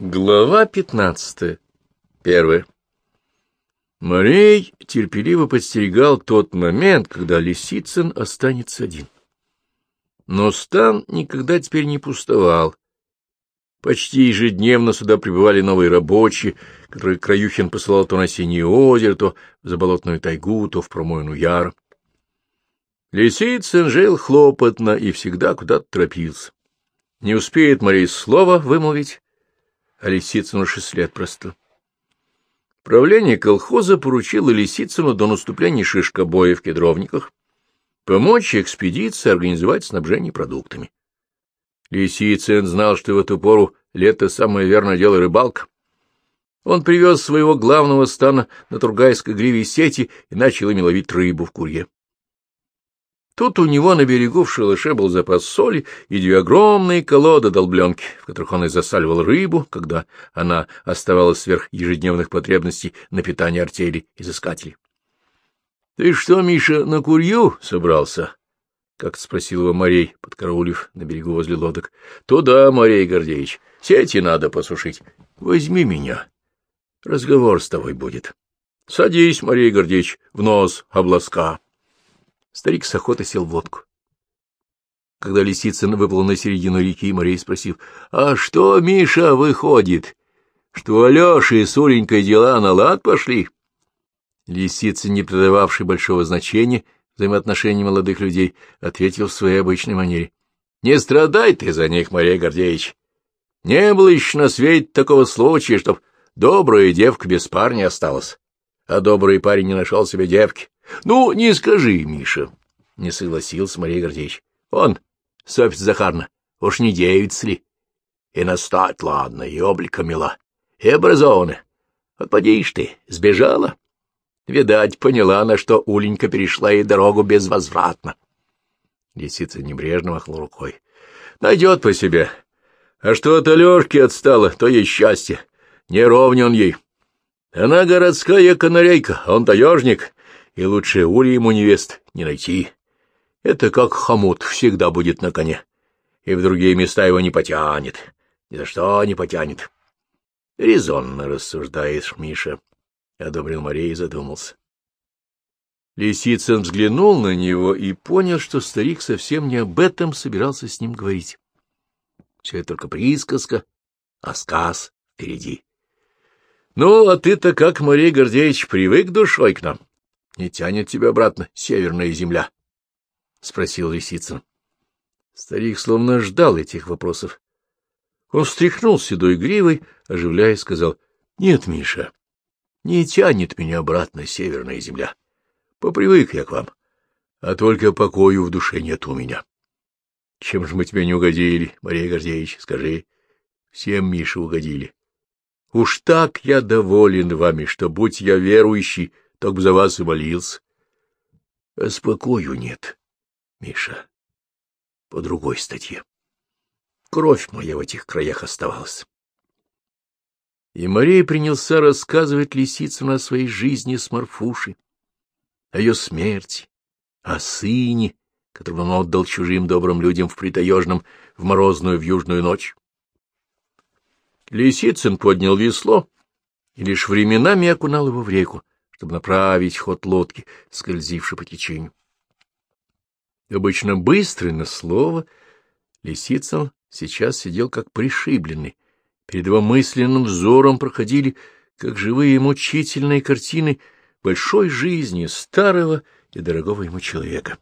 Глава пятнадцатая. Первая. Морей терпеливо подстерегал тот момент, когда Лисицын останется один. Но стан никогда теперь не пустовал. Почти ежедневно сюда прибывали новые рабочие, которые Краюхин посылал то на Синее озеро, то в заболотную тайгу, то в промойну яр. Лисицын жил хлопотно и всегда куда-то торопился. Не успеет Марей слова вымолвить, а Лисицыну шесть лет просто. Правление колхоза поручило Лисицыну до наступления шишкобоя в кедровниках помочь экспедиции организовать снабжение продуктами. Лисицын знал, что в эту пору лето самое верное дело рыбалка. Он привез своего главного стана на Тургайской гриве сети и начал ими ловить рыбу в курье. Тут у него на берегу в шалаше был запас соли и две огромные колоды долбленки, в которых он и засаливал рыбу, когда она оставалась сверх ежедневных потребностей на питание артели изыскателей. — Ты что, Миша, на курью собрался? — как спросил его Морей, подкараулив на берегу возле лодок. — Туда, Морей Гордеевич, сети надо посушить. Возьми меня. Разговор с тобой будет. Садись, Морей Гордеевич, в нос обласка. Старик с охотой сел в лодку. Когда Лисицын выплыл на середину реки, Марей спросил, — А что, Миша, выходит? Что Алёша с Оленькой дела на лад пошли? Лисицын, не придававший большого значения взаимоотношений молодых людей, ответил в своей обычной манере. — Не страдай ты за них, Марей Гордеевич. Не было еще на свете такого случая, чтоб добрая девка без парня осталась, а добрый парень не нашел себе девки. — Ну, не скажи, Миша, — не согласился Мария Гордеевич. — Он, Софья Захарна, уж не девица ли? И настать, ладно, и облика мила, и образована. Вот подишь ты, сбежала. Видать, поняла она, что Уленька перешла ей дорогу безвозвратно. Лисица небрежно махнул рукой. — Найдет по себе. А что от Алешки отстала, то ей счастье. Не ровня он ей. Она городская канарейка, он таежник, и лучше Ули ему невест не найти. Это как хомут всегда будет на коне, и в другие места его не потянет, ни за что не потянет. — Резонно рассуждаешь, Миша, — одобрил Мария и задумался. Лисицын взглянул на него и понял, что старик совсем не об этом собирался с ним говорить. Все это только присказка, а сказ впереди. — Ну, а ты-то как, Марей Гордеевич, привык душой к нам? —— Не тянет тебя обратно северная земля? — спросил Лисицын. Старик словно ждал этих вопросов. Он встряхнул седой гривой, оживляя, сказал, — Нет, Миша, не тянет меня обратно северная земля. Попривык я к вам, а только покою в душе нет у меня. Чем же мы тебе не угодили, Мария Гордеевич, скажи? Всем, Миша, угодили. Уж так я доволен вами, что, будь я верующий, — так бы за вас и молился. А спокою нет, Миша, по другой статье. Кровь моя в этих краях оставалась. И Мария принялся рассказывать Лисицыну о своей жизни с Марфушей, о ее смерти, о сыне, которого он отдал чужим добрым людям в притаежном в морозную в южную ночь. Лисицын поднял весло и лишь временами окунал его в реку, чтобы направить ход лодки, скользившей по течению. Обычно быстрый на слово, Лисицын сейчас сидел как пришибленный. Перед его мысленным взором проходили, как живые мучительные картины большой жизни старого и дорогого ему человека.